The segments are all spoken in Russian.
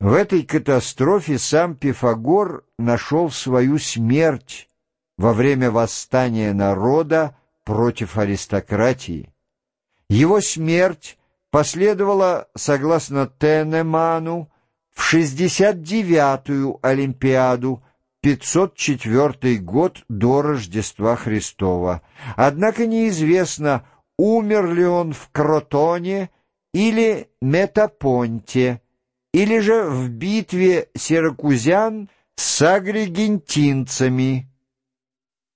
В этой катастрофе сам Пифагор нашел свою смерть во время восстания народа против аристократии. Его смерть последовала, согласно Тенеману, в 69-ю Олимпиаду, 504 год до Рождества Христова. Однако неизвестно, умер ли он в Кротоне или Метапонте, или же в битве сиракузян с агрегентинцами.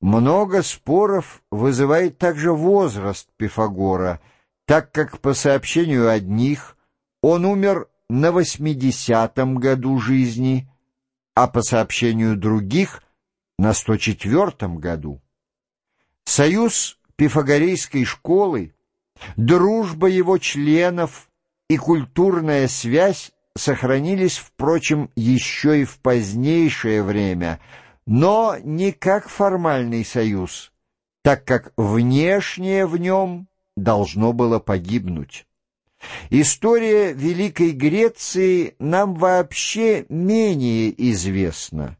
Много споров вызывает также возраст Пифагора, так как, по сообщению одних, он умер на восьмидесятом году жизни, а по сообщению других — на сто четвертом году. Союз пифагорейской школы, дружба его членов и культурная связь сохранились, впрочем, еще и в позднейшее время, но не как формальный союз, так как внешнее в нем должно было погибнуть. История Великой Греции нам вообще менее известна.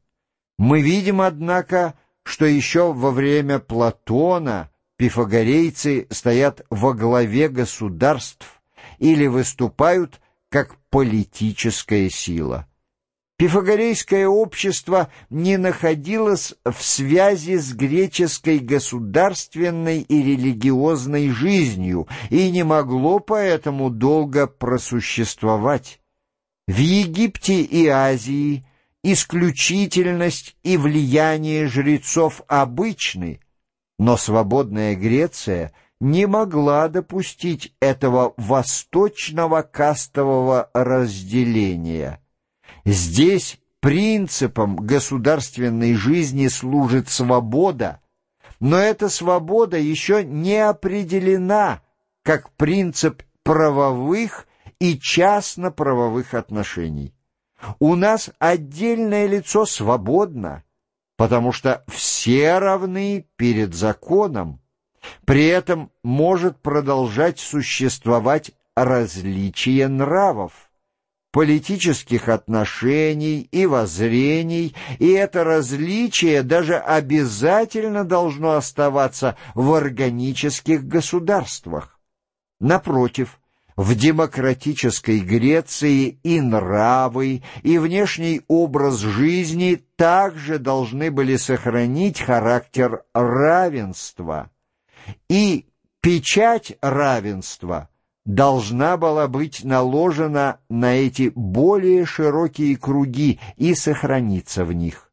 Мы видим, однако, что еще во время Платона пифагорейцы стоят во главе государств или выступают как политическая сила. Пифагорейское общество не находилось в связи с греческой государственной и религиозной жизнью и не могло поэтому долго просуществовать. В Египте и Азии исключительность и влияние жрецов обычны, но свободная Греция не могла допустить этого восточного кастового разделения. Здесь принципом государственной жизни служит свобода, но эта свобода еще не определена как принцип правовых и частно-правовых отношений. У нас отдельное лицо свободно, потому что все равны перед законом. При этом может продолжать существовать различие нравов, политических отношений и воззрений, и это различие даже обязательно должно оставаться в органических государствах. Напротив, в демократической Греции и нравы, и внешний образ жизни также должны были сохранить характер равенства и печать равенства должна была быть наложена на эти более широкие круги и сохраниться в них.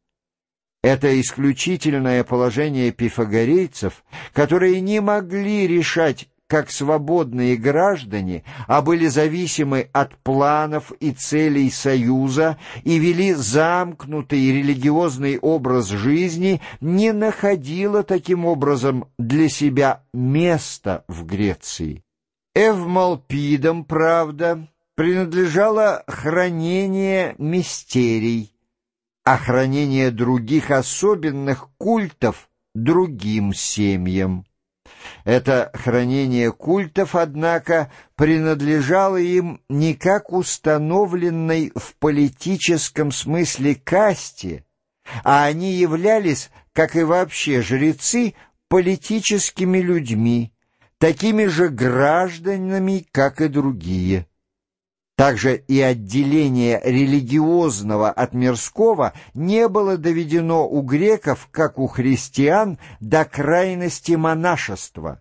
Это исключительное положение пифагорейцев, которые не могли решать как свободные граждане, а были зависимы от планов и целей Союза и вели замкнутый религиозный образ жизни, не находило таким образом для себя места в Греции. Эвмалпидам, правда, принадлежало хранение мистерий, а хранение других особенных культов другим семьям. Это хранение культов, однако, принадлежало им не как установленной в политическом смысле касте, а они являлись, как и вообще жрецы, политическими людьми, такими же гражданами, как и другие. Также и отделение религиозного от мирского не было доведено у греков, как у христиан, до крайности монашества.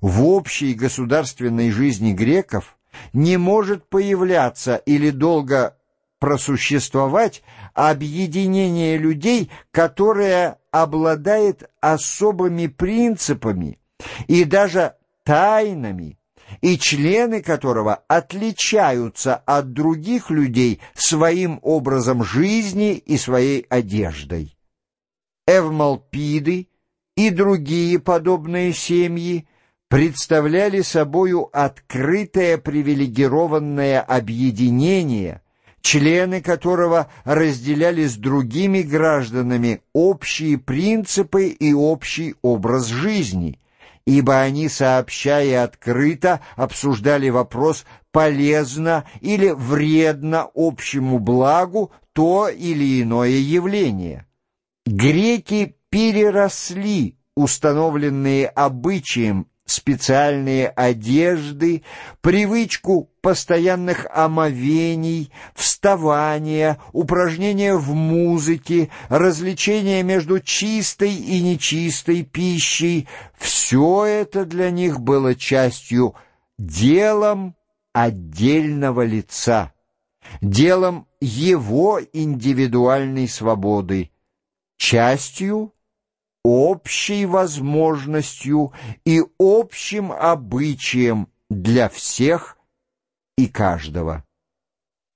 В общей государственной жизни греков не может появляться или долго просуществовать объединение людей, которое обладает особыми принципами и даже тайнами, и члены которого отличаются от других людей своим образом жизни и своей одеждой. Эвмалпиды и другие подобные семьи представляли собою открытое привилегированное объединение, члены которого разделяли с другими гражданами общие принципы и общий образ жизни – ибо они, сообщая открыто, обсуждали вопрос полезно или вредно общему благу то или иное явление. Греки переросли установленные обычаем специальные одежды, привычку постоянных омовений, вставания, упражнения в музыке, развлечения между чистой и нечистой пищей — все это для них было частью делом отдельного лица, делом его индивидуальной свободы, частью общей возможностью и общим обычаем для всех и каждого.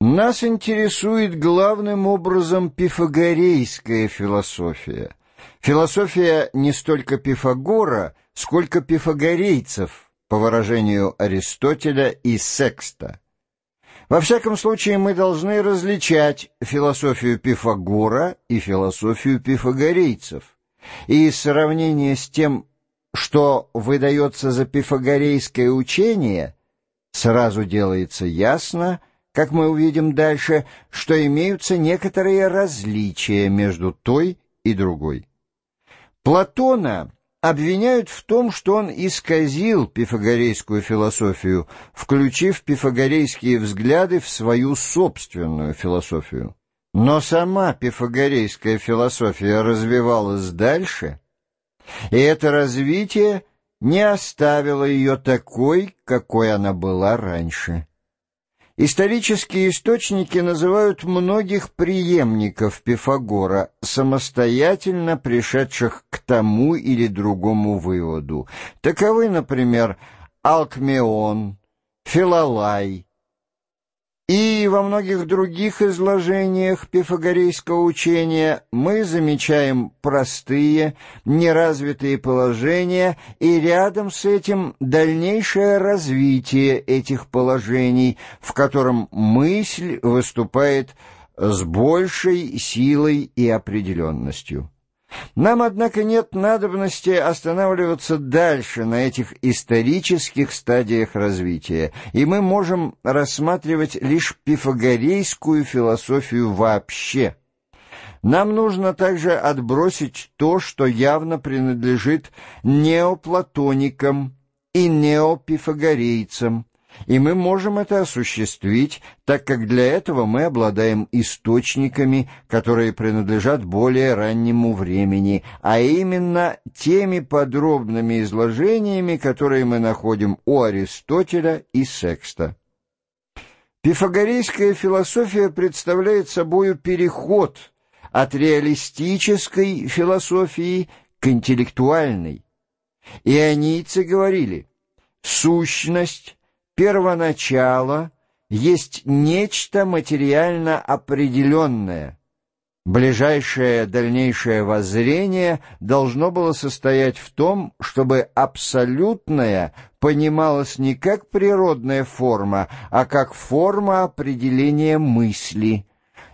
Нас интересует главным образом пифагорейская философия. Философия не столько Пифагора, сколько пифагорейцев, по выражению Аристотеля и Секста. Во всяком случае, мы должны различать философию Пифагора и философию пифагорейцев. И сравнение с тем, что выдается за пифагорейское учение, сразу делается ясно, как мы увидим дальше, что имеются некоторые различия между той и другой. Платона обвиняют в том, что он исказил пифагорейскую философию, включив пифагорейские взгляды в свою собственную философию. Но сама пифагорейская философия развивалась дальше, и это развитие не оставило ее такой, какой она была раньше. Исторические источники называют многих преемников Пифагора, самостоятельно пришедших к тому или другому выводу. Таковы, например, Алкмеон, Филолай, во многих других изложениях пифагорейского учения мы замечаем простые, неразвитые положения и рядом с этим дальнейшее развитие этих положений, в котором мысль выступает с большей силой и определенностью. Нам, однако, нет надобности останавливаться дальше на этих исторических стадиях развития, и мы можем рассматривать лишь пифагорейскую философию вообще. Нам нужно также отбросить то, что явно принадлежит неоплатоникам и неопифагорейцам, и мы можем это осуществить, так как для этого мы обладаем источниками, которые принадлежат более раннему времени, а именно теми подробными изложениями, которые мы находим у Аристотеля и Секста. Пифагорейская философия представляет собою переход от реалистической философии к интеллектуальной. Ионийцы говорили «сущность» первоначало есть нечто материально определенное. Ближайшее дальнейшее воззрение должно было состоять в том, чтобы абсолютное понималось не как природная форма, а как форма определения мысли –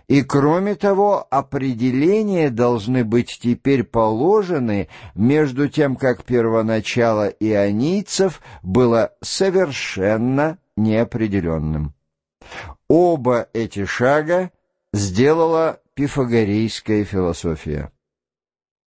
и кроме того, определения должны быть теперь положены между тем, как первоначало ионийцев было совершенно неопределенным. Оба эти шага сделала пифагорейская философия.